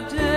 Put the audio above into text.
holiday.